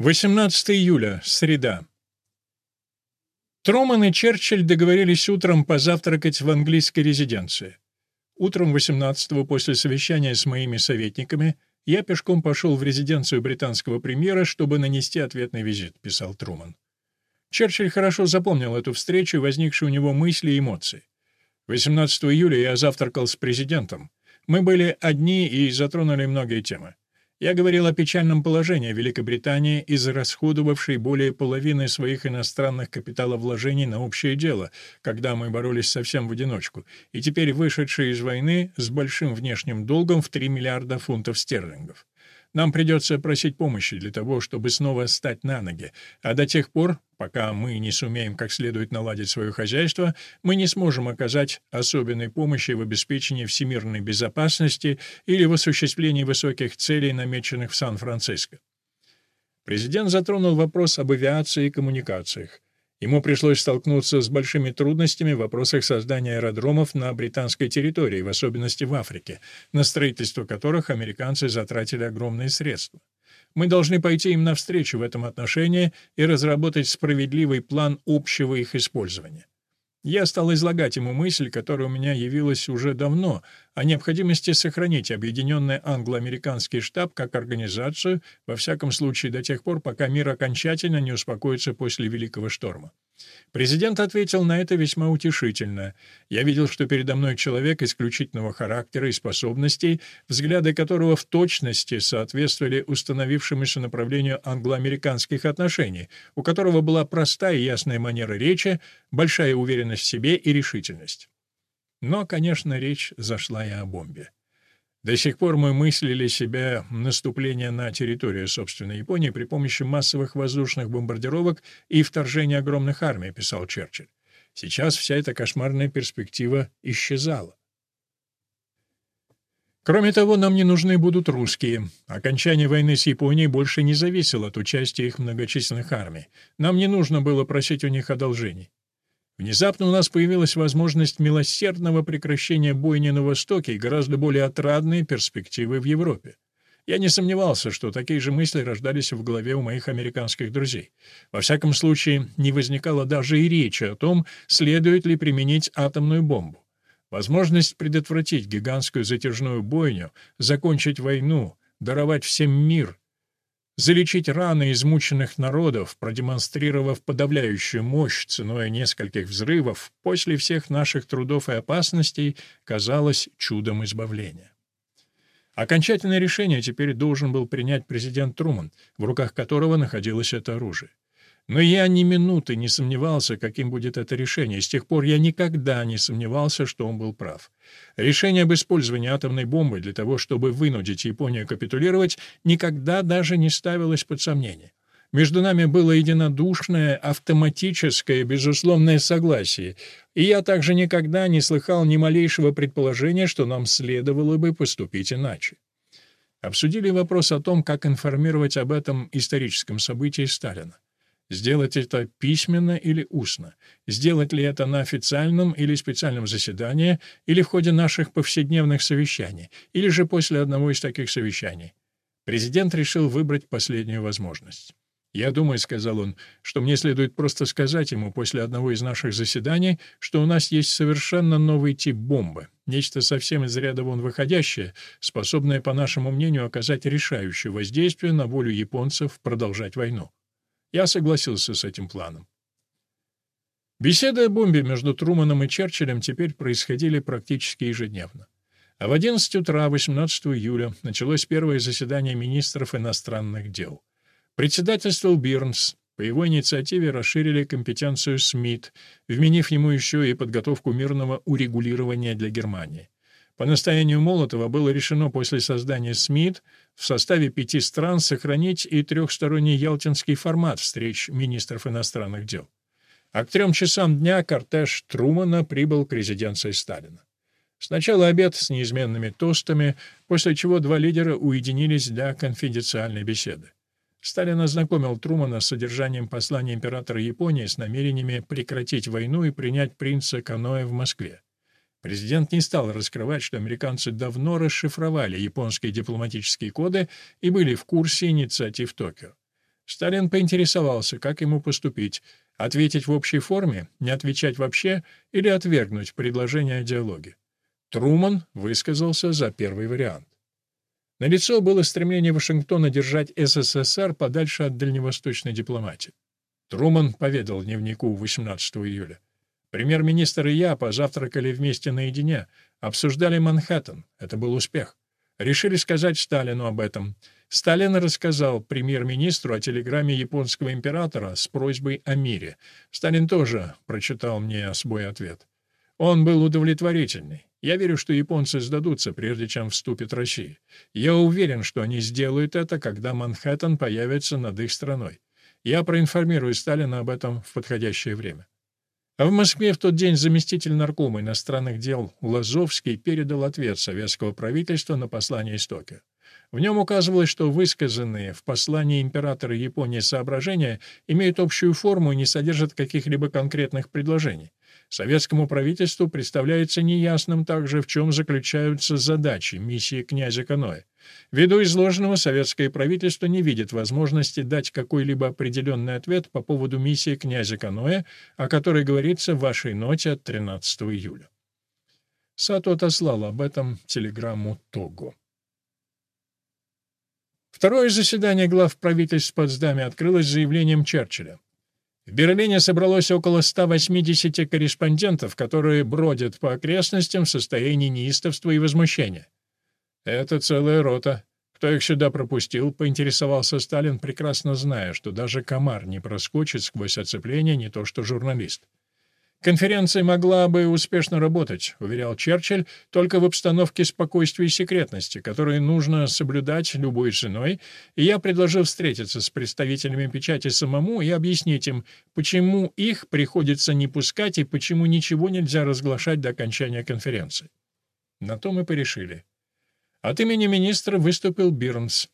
18 июля, среда. Труман и Черчилль договорились утром позавтракать в английской резиденции. Утром 18-го после совещания с моими советниками я пешком пошел в резиденцию британского премьера, чтобы нанести ответный визит, писал Труман. Черчилль хорошо запомнил эту встречу и возникшие у него мысли и эмоции. 18 июля я завтракал с президентом. Мы были одни и затронули многие темы. Я говорил о печальном положении Великобритании, израсходовавшей более половины своих иностранных капиталовложений на общее дело, когда мы боролись совсем в одиночку, и теперь вышедшей из войны с большим внешним долгом в 3 миллиарда фунтов стерлингов. Нам придется просить помощи для того, чтобы снова стать на ноги, а до тех пор, пока мы не сумеем как следует наладить свое хозяйство, мы не сможем оказать особенной помощи в обеспечении всемирной безопасности или в осуществлении высоких целей, намеченных в Сан-Франциско. Президент затронул вопрос об авиации и коммуникациях. Ему пришлось столкнуться с большими трудностями в вопросах создания аэродромов на британской территории, в особенности в Африке, на строительство которых американцы затратили огромные средства. Мы должны пойти им навстречу в этом отношении и разработать справедливый план общего их использования. Я стал излагать ему мысль, которая у меня явилась уже давно, о необходимости сохранить объединенный англо-американский штаб как организацию, во всяком случае до тех пор, пока мир окончательно не успокоится после Великого шторма. Президент ответил на это весьма утешительно. Я видел, что передо мной человек исключительного характера и способностей, взгляды которого в точности соответствовали установившемуся направлению англо-американских отношений, у которого была простая и ясная манера речи, большая уверенность в себе и решительность. Но, конечно, речь зашла и о бомбе. До сих пор мы мыслили себя наступление на территорию собственной Японии при помощи массовых воздушных бомбардировок и вторжения огромных армий, писал Черчилль. Сейчас вся эта кошмарная перспектива исчезала. Кроме того, нам не нужны будут русские. Окончание войны с Японией больше не зависело от участия их многочисленных армий. Нам не нужно было просить у них одолжений. Внезапно у нас появилась возможность милосердного прекращения бойни на Востоке и гораздо более отрадные перспективы в Европе. Я не сомневался, что такие же мысли рождались в голове у моих американских друзей. Во всяком случае, не возникало даже и речи о том, следует ли применить атомную бомбу. Возможность предотвратить гигантскую затяжную бойню, закончить войну, даровать всем мир залечить раны измученных народов, продемонстрировав подавляющую мощь ценой нескольких взрывов, после всех наших трудов и опасностей казалось чудом избавления. Окончательное решение теперь должен был принять президент Труман, в руках которого находилось это оружие. Но я ни минуты не сомневался, каким будет это решение, с тех пор я никогда не сомневался, что он был прав. Решение об использовании атомной бомбы для того, чтобы вынудить Японию капитулировать, никогда даже не ставилось под сомнение. Между нами было единодушное, автоматическое, безусловное согласие, и я также никогда не слыхал ни малейшего предположения, что нам следовало бы поступить иначе. Обсудили вопрос о том, как информировать об этом историческом событии Сталина. Сделать это письменно или устно? Сделать ли это на официальном или специальном заседании, или в ходе наших повседневных совещаний, или же после одного из таких совещаний? Президент решил выбрать последнюю возможность. «Я думаю», — сказал он, — «что мне следует просто сказать ему после одного из наших заседаний, что у нас есть совершенно новый тип бомбы, нечто совсем из ряда вон выходящее, способное, по нашему мнению, оказать решающее воздействие на волю японцев продолжать войну. Я согласился с этим планом. Беседы о бомбе между Труманом и Черчиллем теперь происходили практически ежедневно. А в 11 утра 18 июля началось первое заседание министров иностранных дел. Председательствовал Бирнс. По его инициативе расширили компетенцию СМИТ, вменив ему еще и подготовку мирного урегулирования для Германии. По настоянию Молотова было решено после создания СМИТ в составе пяти стран сохранить и трехсторонний ялтинский формат встреч министров иностранных дел. А к трем часам дня кортеж Трумана прибыл к резиденции Сталина. Сначала обед с неизменными тостами, после чего два лидера уединились для конфиденциальной беседы. Сталин ознакомил Трумана с содержанием послания императора Японии с намерениями прекратить войну и принять принца Каноэ в Москве. Президент не стал раскрывать, что американцы давно расшифровали японские дипломатические коды и были в курсе инициатив Токио. Сталин поинтересовался, как ему поступить, ответить в общей форме, не отвечать вообще или отвергнуть предложение о диалоге. Труман высказался за первый вариант. Налицо было стремление Вашингтона держать СССР подальше от дальневосточной дипломатии. Труман поведал дневнику 18 июля. Премьер-министр и я позавтракали вместе наедине, обсуждали Манхэттен. Это был успех. Решили сказать Сталину об этом. Сталин рассказал премьер-министру о телеграмме японского императора с просьбой о мире. Сталин тоже прочитал мне свой ответ. Он был удовлетворительный. Я верю, что японцы сдадутся, прежде чем вступит Россия. Я уверен, что они сделают это, когда Манхэттен появится над их страной. Я проинформирую Сталина об этом в подходящее время. А в Москве в тот день заместитель наркома иностранных дел Лазовский передал ответ советского правительства на послание из Токио. В нем указывалось, что высказанные в послании императора Японии соображения имеют общую форму и не содержат каких-либо конкретных предложений. Советскому правительству представляется неясным также, в чем заключаются задачи миссии князя Каноэ. Ввиду изложенного, советское правительство не видит возможности дать какой-либо определенный ответ по поводу миссии князя Каноэ, о которой говорится в вашей ноте от 13 июля. Сато отослал об этом телеграмму Того. Второе заседание глав правительств в Потсдаме открылось заявлением Черчилля. В Берлине собралось около 180 корреспондентов, которые бродят по окрестностям в состоянии неистовства и возмущения. «Это целая рота. Кто их сюда пропустил?» — поинтересовался Сталин, прекрасно зная, что даже комар не проскочит сквозь оцепление, не то что журналист. Конференция могла бы успешно работать, уверял Черчилль, только в обстановке спокойствия и секретности, которые нужно соблюдать любой ценой, и я предложил встретиться с представителями печати самому и объяснить им, почему их приходится не пускать и почему ничего нельзя разглашать до окончания конференции. На то мы порешили. От имени министра выступил Бирнс.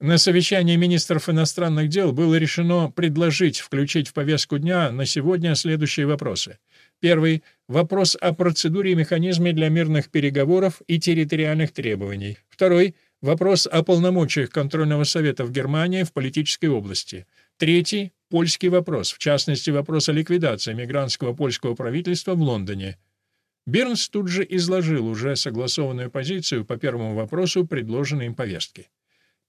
На совещании министров иностранных дел было решено предложить включить в повестку дня на сегодня следующие вопросы. Первый — вопрос о процедуре и механизме для мирных переговоров и территориальных требований. Второй — вопрос о полномочиях контрольного совета в Германии в политической области. Третий — польский вопрос, в частности, вопрос о ликвидации мигрантского польского правительства в Лондоне. Бернс тут же изложил уже согласованную позицию по первому вопросу, предложенной им повестки.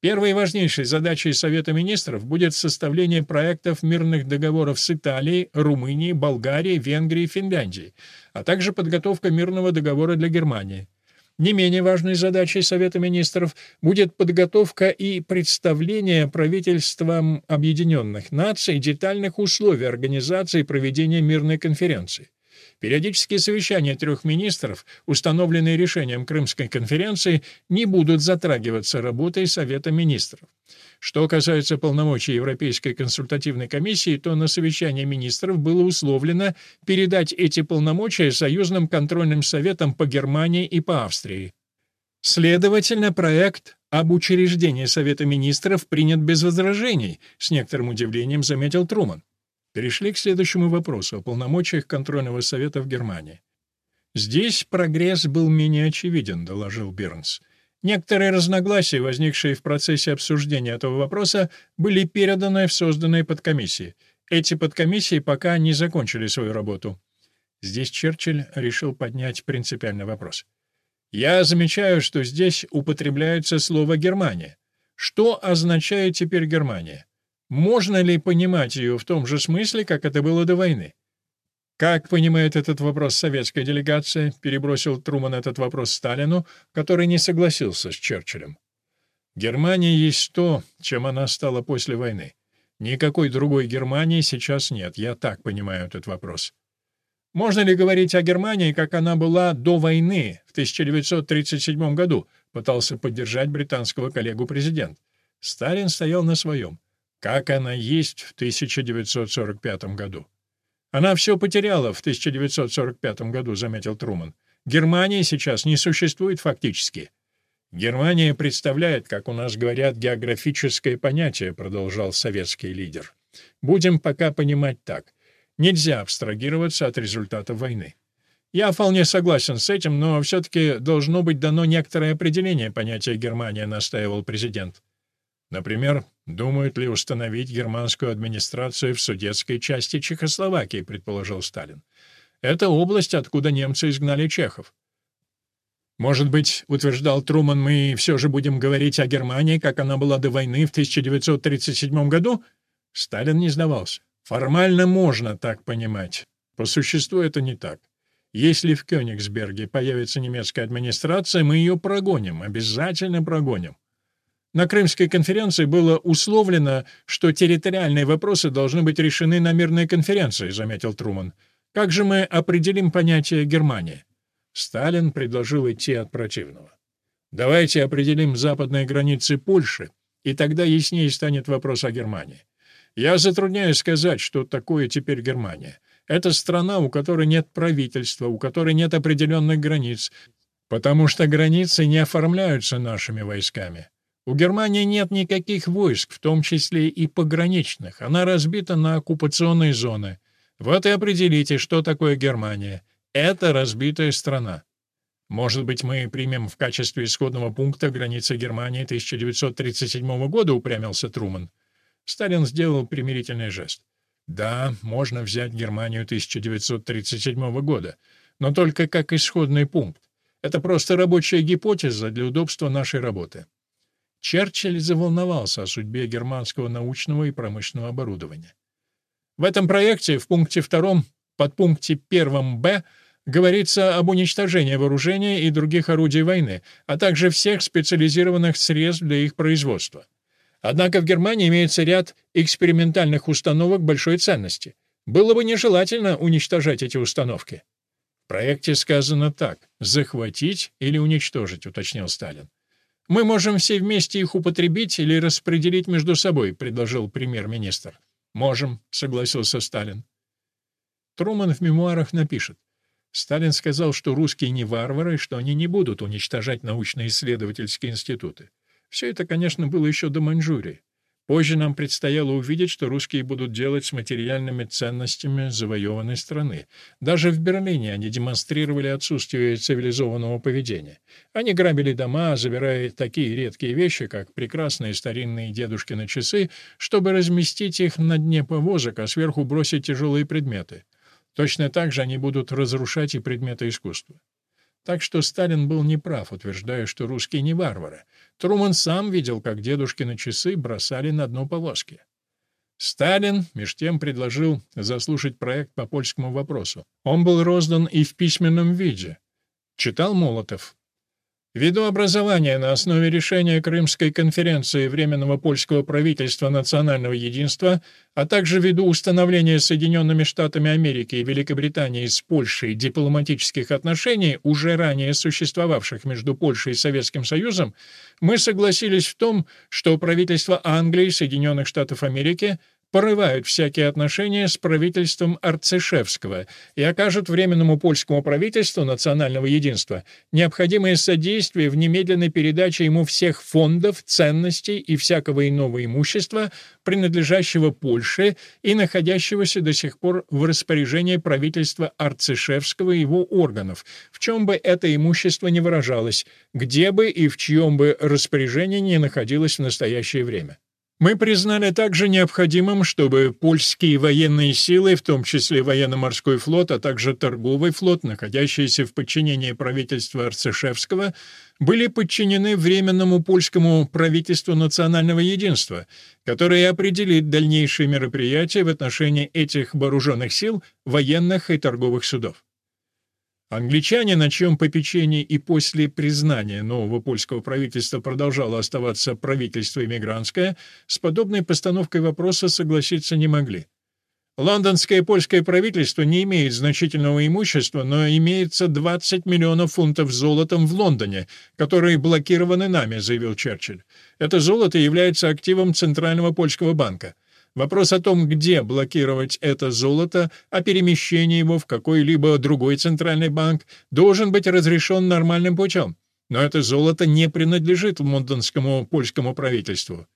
Первой важнейшей задачей Совета министров будет составление проектов мирных договоров с Италией, Румынией, Болгарией, Венгрией и Финляндией, а также подготовка мирного договора для Германии. Не менее важной задачей Совета министров будет подготовка и представление правительствам Объединенных Наций детальных условий организации и проведения мирной конференции. Периодические совещания трех министров, установленные решением Крымской конференции, не будут затрагиваться работой Совета министров. Что касается полномочий Европейской консультативной комиссии, то на совещании министров было условлено передать эти полномочия союзным контрольным советам по Германии и по Австрии. Следовательно, проект об учреждении Совета министров принят без возражений, с некоторым удивлением заметил Труман. Перешли к следующему вопросу о полномочиях контрольного совета в Германии. «Здесь прогресс был менее очевиден», — доложил Бернс. Некоторые разногласия, возникшие в процессе обсуждения этого вопроса, были переданы в созданные подкомиссии. Эти подкомиссии пока не закончили свою работу. Здесь Черчилль решил поднять принципиальный вопрос. «Я замечаю, что здесь употребляется слово «Германия». Что означает теперь Германия? Можно ли понимать ее в том же смысле, как это было до войны? Как понимает этот вопрос советская делегация, перебросил Труман этот вопрос Сталину, который не согласился с Черчиллем. Германия есть то, чем она стала после войны. Никакой другой Германии сейчас нет, я так понимаю этот вопрос. Можно ли говорить о Германии, как она была до войны в 1937 году, пытался поддержать британского коллегу президент. Сталин стоял на своем как она есть в 1945 году. Она все потеряла в 1945 году, заметил Труман. Германии сейчас не существует фактически. Германия представляет, как у нас говорят, географическое понятие, продолжал советский лидер. Будем пока понимать так. Нельзя абстрагироваться от результата войны. Я вполне согласен с этим, но все-таки должно быть дано некоторое определение понятия Германия, настаивал президент. Например, Думают ли установить германскую администрацию в судетской части Чехословакии, предположил Сталин. Это область, откуда немцы изгнали чехов. Может быть, утверждал Труман, мы все же будем говорить о Германии, как она была до войны в 1937 году? Сталин не сдавался. Формально можно так понимать. По существу это не так. Если в Кёнигсберге появится немецкая администрация, мы ее прогоним, обязательно прогоним. На Крымской конференции было условлено, что территориальные вопросы должны быть решены на мирной конференции, заметил Труман. Как же мы определим понятие Германия? Сталин предложил идти от противного. Давайте определим западные границы Польши, и тогда яснее станет вопрос о Германии. Я затрудняюсь сказать, что такое теперь Германия. Это страна, у которой нет правительства, у которой нет определенных границ, потому что границы не оформляются нашими войсками. У Германии нет никаких войск, в том числе и пограничных. Она разбита на оккупационные зоны. Вот и определите, что такое Германия. Это разбитая страна. Может быть, мы примем в качестве исходного пункта границы Германии 1937 года, упрямился Труман. Сталин сделал примирительный жест. Да, можно взять Германию 1937 года, но только как исходный пункт. Это просто рабочая гипотеза для удобства нашей работы. Черчилль заволновался о судьбе германского научного и промышленного оборудования. В этом проекте в пункте втором, подпункте первом «Б» говорится об уничтожении вооружения и других орудий войны, а также всех специализированных средств для их производства. Однако в Германии имеется ряд экспериментальных установок большой ценности. Было бы нежелательно уничтожать эти установки. В проекте сказано так «захватить или уничтожить», — уточнил Сталин. «Мы можем все вместе их употребить или распределить между собой», — предложил премьер-министр. «Можем», — согласился Сталин. Труман в мемуарах напишет. Сталин сказал, что русские не варвары, что они не будут уничтожать научно-исследовательские институты. Все это, конечно, было еще до Маньчжурии. Позже нам предстояло увидеть, что русские будут делать с материальными ценностями завоеванной страны. Даже в Берлине они демонстрировали отсутствие цивилизованного поведения. Они грабили дома, забирая такие редкие вещи, как прекрасные старинные дедушкины часы, чтобы разместить их на дне повозок, а сверху бросить тяжелые предметы. Точно так же они будут разрушать и предметы искусства. Так что Сталин был неправ, утверждая, что русские не варвары. Труман сам видел, как дедушкины часы бросали на дно повозки. Сталин, меж тем, предложил заслушать проект по польскому вопросу. Он был роздан и в письменном виде. Читал Молотов. Ввиду образования на основе решения Крымской конференции Временного польского правительства национального единства, а также ввиду установления Соединенными Штатами Америки и Великобритании с Польшей дипломатических отношений, уже ранее существовавших между Польшей и Советским Союзом, мы согласились в том, что правительство Англии и Соединенных Штатов Америки порывают всякие отношения с правительством Арцишевского и окажут Временному польскому правительству национального единства необходимое содействие в немедленной передаче ему всех фондов, ценностей и всякого иного имущества, принадлежащего Польше и находящегося до сих пор в распоряжении правительства Арцишевского и его органов, в чем бы это имущество не выражалось, где бы и в чьем бы распоряжении не находилось в настоящее время. Мы признали также необходимым, чтобы польские военные силы, в том числе военно-морской флот, а также торговый флот, находящиеся в подчинении правительства Арцишевского, были подчинены Временному польскому правительству национального единства, которое определит дальнейшие мероприятия в отношении этих вооруженных сил, военных и торговых судов. Англичане, на чьем попечении и после признания нового польского правительства продолжало оставаться правительство иммигрантское, с подобной постановкой вопроса согласиться не могли. Лондонское польское правительство не имеет значительного имущества, но имеется 20 миллионов фунтов золотом в Лондоне, которые блокированы нами, заявил Черчилль. Это золото является активом Центрального польского банка. Вопрос о том, где блокировать это золото, о перемещении его в какой-либо другой центральный банк, должен быть разрешен нормальным путем. Но это золото не принадлежит лондонскому польскому правительству.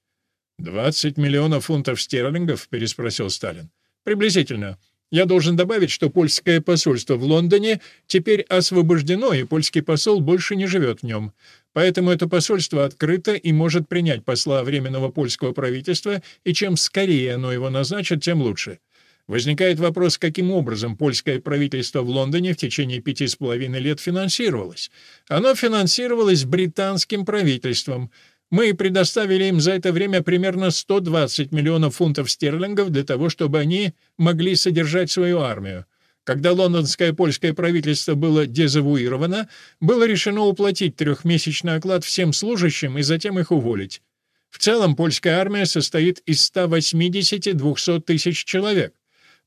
«Двадцать миллионов фунтов стерлингов?» — переспросил Сталин. «Приблизительно. Я должен добавить, что польское посольство в Лондоне теперь освобождено, и польский посол больше не живет в нем. Поэтому это посольство открыто и может принять посла Временного польского правительства, и чем скорее оно его назначит, тем лучше. Возникает вопрос, каким образом польское правительство в Лондоне в течение пяти с половиной лет финансировалось. Оно финансировалось британским правительством. Мы предоставили им за это время примерно 120 миллионов фунтов стерлингов для того, чтобы они могли содержать свою армию. Когда лондонское польское правительство было дезавуировано, было решено уплатить трехмесячный оклад всем служащим и затем их уволить. В целом польская армия состоит из 180-200 тысяч человек.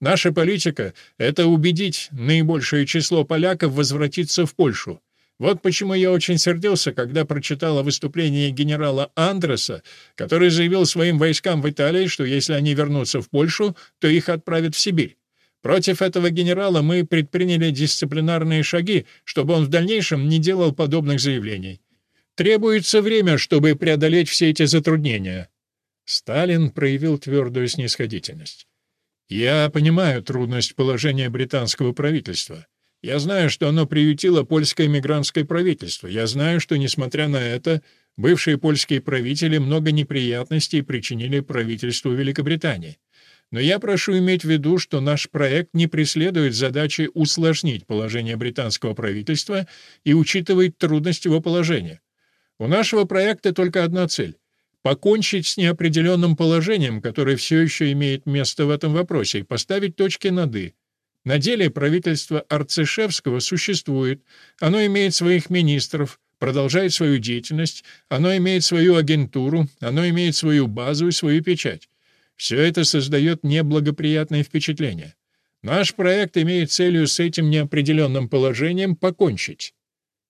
Наша политика — это убедить наибольшее число поляков возвратиться в Польшу. Вот почему я очень сердился, когда прочитал выступление генерала Андреса, который заявил своим войскам в Италии, что если они вернутся в Польшу, то их отправят в Сибирь. Против этого генерала мы предприняли дисциплинарные шаги, чтобы он в дальнейшем не делал подобных заявлений. Требуется время, чтобы преодолеть все эти затруднения. Сталин проявил твердую снисходительность. Я понимаю трудность положения британского правительства. Я знаю, что оно приютило польское мигрантское правительство. Я знаю, что, несмотря на это, бывшие польские правители много неприятностей причинили правительству Великобритании. Но я прошу иметь в виду, что наш проект не преследует задачи усложнить положение британского правительства и учитывает трудность его положения. У нашего проекта только одна цель покончить с неопределенным положением, которое все еще имеет место в этом вопросе, и поставить точки над «и». На деле правительство Арцишевского существует, оно имеет своих министров, продолжает свою деятельность, оно имеет свою агентуру, оно имеет свою базу и свою печать. Все это создает неблагоприятное впечатление. Наш проект имеет целью с этим неопределенным положением покончить.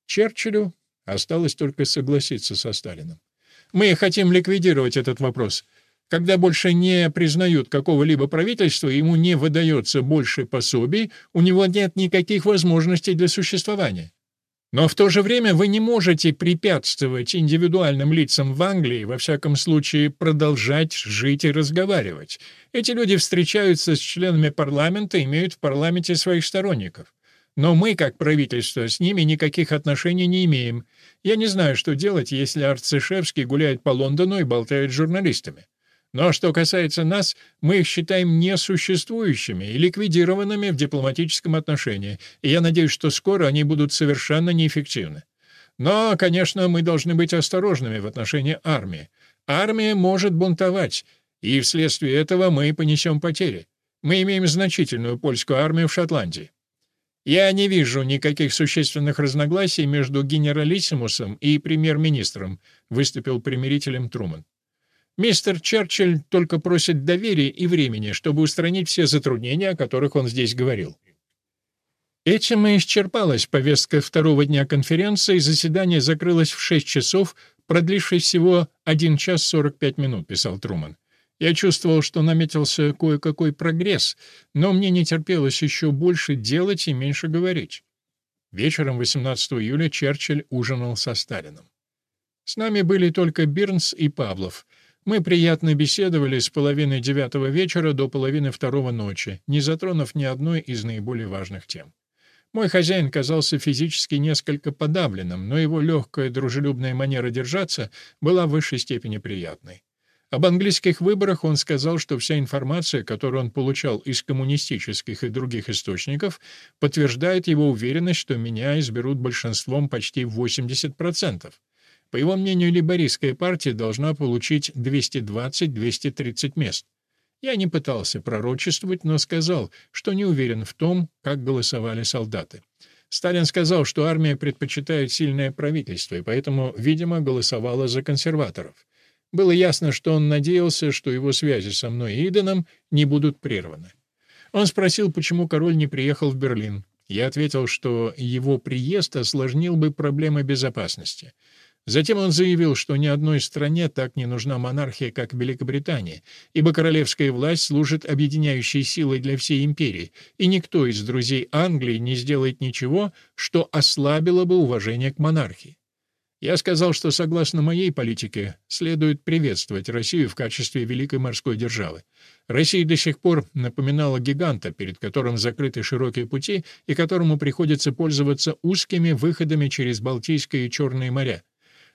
Черчиллю осталось только согласиться со Сталином. Мы хотим ликвидировать этот вопрос. Когда больше не признают какого-либо правительства, ему не выдается больше пособий, у него нет никаких возможностей для существования. Но в то же время вы не можете препятствовать индивидуальным лицам в Англии, во всяком случае, продолжать жить и разговаривать. Эти люди встречаются с членами парламента, имеют в парламенте своих сторонников. Но мы, как правительство, с ними никаких отношений не имеем. Я не знаю, что делать, если Арцишевский гуляет по Лондону и болтает с журналистами. Но что касается нас, мы их считаем несуществующими и ликвидированными в дипломатическом отношении, и я надеюсь, что скоро они будут совершенно неэффективны. Но, конечно, мы должны быть осторожными в отношении армии. Армия может бунтовать, и вследствие этого мы понесем потери. Мы имеем значительную польскую армию в Шотландии. Я не вижу никаких существенных разногласий между генералиссимусом и премьер-министром, выступил примирителем Труман. Мистер Черчилль только просит доверия и времени, чтобы устранить все затруднения, о которых он здесь говорил. Этим и исчерпалась повестка второго дня конференции, заседание закрылось в 6 часов, продлившись всего 1 час 45 минут, писал Труман. Я чувствовал, что наметился кое-какой прогресс, но мне не терпелось еще больше делать и меньше говорить. Вечером 18 июля Черчилль ужинал со Сталином. С нами были только Бирнс и Павлов. Мы приятно беседовали с половины девятого вечера до половины второго ночи, не затронув ни одной из наиболее важных тем. Мой хозяин казался физически несколько подавленным, но его легкая дружелюбная манера держаться была в высшей степени приятной. Об английских выборах он сказал, что вся информация, которую он получал из коммунистических и других источников, подтверждает его уверенность, что меня изберут большинством почти 80%. По его мнению, либористская партия должна получить 220-230 мест. Я не пытался пророчествовать, но сказал, что не уверен в том, как голосовали солдаты. Сталин сказал, что армия предпочитает сильное правительство, и поэтому, видимо, голосовала за консерваторов. Было ясно, что он надеялся, что его связи со мной и Иденом не будут прерваны. Он спросил, почему король не приехал в Берлин. Я ответил, что его приезд осложнил бы проблемы безопасности. Затем он заявил, что ни одной стране так не нужна монархия, как Великобритания, ибо королевская власть служит объединяющей силой для всей империи, и никто из друзей Англии не сделает ничего, что ослабило бы уважение к монархии. Я сказал, что согласно моей политике следует приветствовать Россию в качестве великой морской державы. Россия до сих пор напоминала гиганта, перед которым закрыты широкие пути и которому приходится пользоваться узкими выходами через Балтийское и Черное моря.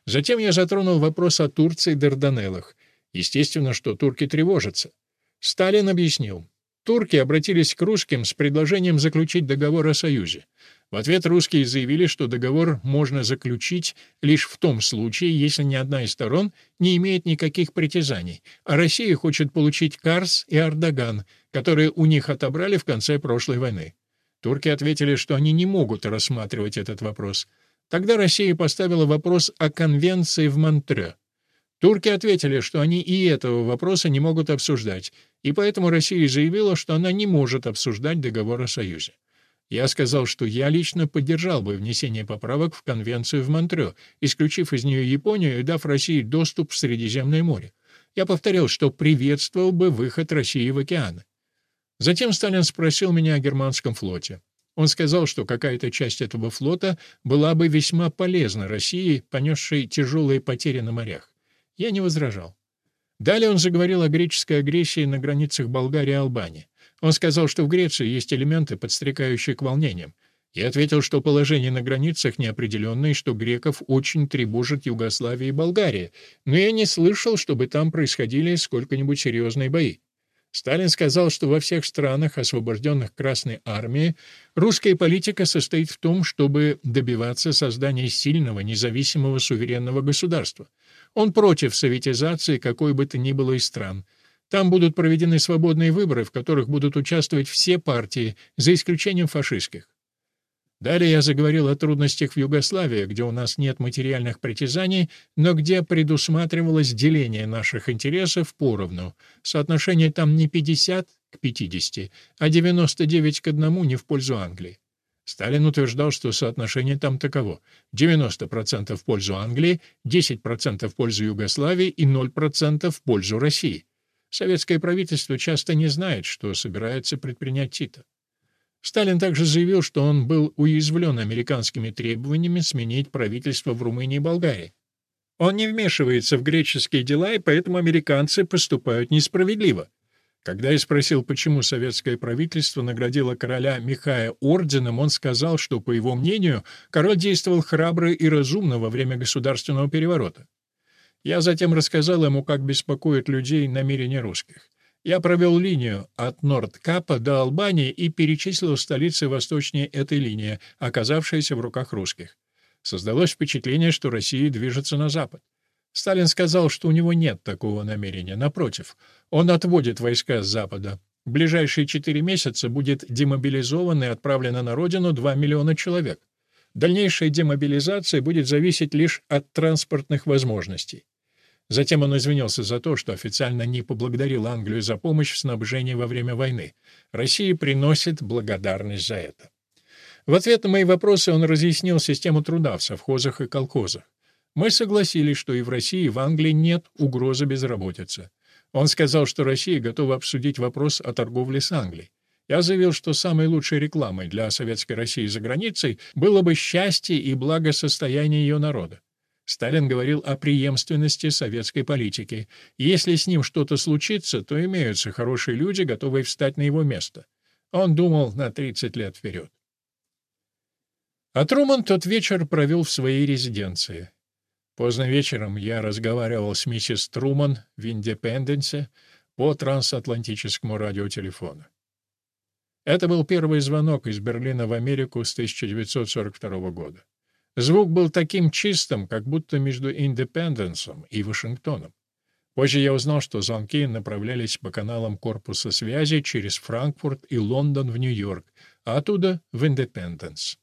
Затем я затронул вопрос о Турции и Дарданеллах. Естественно, что турки тревожатся. Сталин объяснил. Турки обратились к русским с предложением заключить договор о союзе. В ответ русские заявили, что договор можно заключить лишь в том случае, если ни одна из сторон не имеет никаких притязаний, а Россия хочет получить Карс и Ардаган, которые у них отобрали в конце прошлой войны. Турки ответили, что они не могут рассматривать этот вопрос. Тогда Россия поставила вопрос о конвенции в Монтре. Турки ответили, что они и этого вопроса не могут обсуждать, и поэтому Россия заявила, что она не может обсуждать договор о союзе. Я сказал, что я лично поддержал бы внесение поправок в Конвенцию в Монтрео, исключив из нее Японию и дав России доступ в Средиземное море. Я повторил, что приветствовал бы выход России в океаны. Затем Сталин спросил меня о германском флоте. Он сказал, что какая-то часть этого флота была бы весьма полезна России, понесшей тяжелые потери на морях. Я не возражал. Далее он заговорил о греческой агрессии на границах Болгарии и Албании. Он сказал, что в Греции есть элементы, подстрекающие к волнениям. Я ответил, что положение на границах неопределенное, и что греков очень тревожит Югославия и Болгария, но я не слышал, чтобы там происходили сколько-нибудь серьезные бои. Сталин сказал, что во всех странах, освобожденных Красной Армией, русская политика состоит в том, чтобы добиваться создания сильного, независимого, суверенного государства. Он против советизации какой бы то ни было из стран — там будут проведены свободные выборы, в которых будут участвовать все партии, за исключением фашистских. Далее я заговорил о трудностях в Югославии, где у нас нет материальных притязаний, но где предусматривалось деление наших интересов поровну. Соотношение там не 50 к 50, а 99 к 1 не в пользу Англии. Сталин утверждал, что соотношение там таково. 90% в пользу Англии, 10% в пользу Югославии и 0% в пользу России. Советское правительство часто не знает, что собирается предпринять Тита. Сталин также заявил, что он был уязвлен американскими требованиями сменить правительство в Румынии и Болгарии. Он не вмешивается в греческие дела, и поэтому американцы поступают несправедливо. Когда я спросил, почему советское правительство наградило короля Михая орденом, он сказал, что, по его мнению, король действовал храбро и разумно во время государственного переворота. Я затем рассказал ему, как беспокоит людей намерения русских. Я провел линию от Нордкапа до Албании и перечислил столицы восточнее этой линии, оказавшиеся в руках русских. Создалось впечатление, что Россия движется на запад. Сталин сказал, что у него нет такого намерения. Напротив, он отводит войска с запада. В ближайшие четыре месяца будет демобилизовано и отправлено на родину 2 миллиона человек. Дальнейшая демобилизация будет зависеть лишь от транспортных возможностей. Затем он извинился за то, что официально не поблагодарил Англию за помощь в снабжении во время войны. Россия приносит благодарность за это. В ответ на мои вопросы он разъяснил систему труда в совхозах и колхозах. Мы согласились, что и в России, и в Англии нет угрозы безработицы. Он сказал, что Россия готова обсудить вопрос о торговле с Англией. Я заявил, что самой лучшей рекламой для советской России за границей было бы счастье и благосостояние ее народа. Сталин говорил о преемственности советской политики. Если с ним что-то случится, то имеются хорошие люди, готовые встать на его место. Он думал на 30 лет вперед. А Труман тот вечер провел в своей резиденции. Поздно вечером я разговаривал с миссис Труман в Индепенденсе по трансатлантическому радиотелефону. Это был первый звонок из Берлина в Америку с 1942 года. Звук был таким чистым, как будто между Индепенденсом и Вашингтоном. Позже я узнал, что звонки направлялись по каналам корпуса связи через Франкфурт и Лондон в Нью-Йорк, а оттуда в Индепенденс.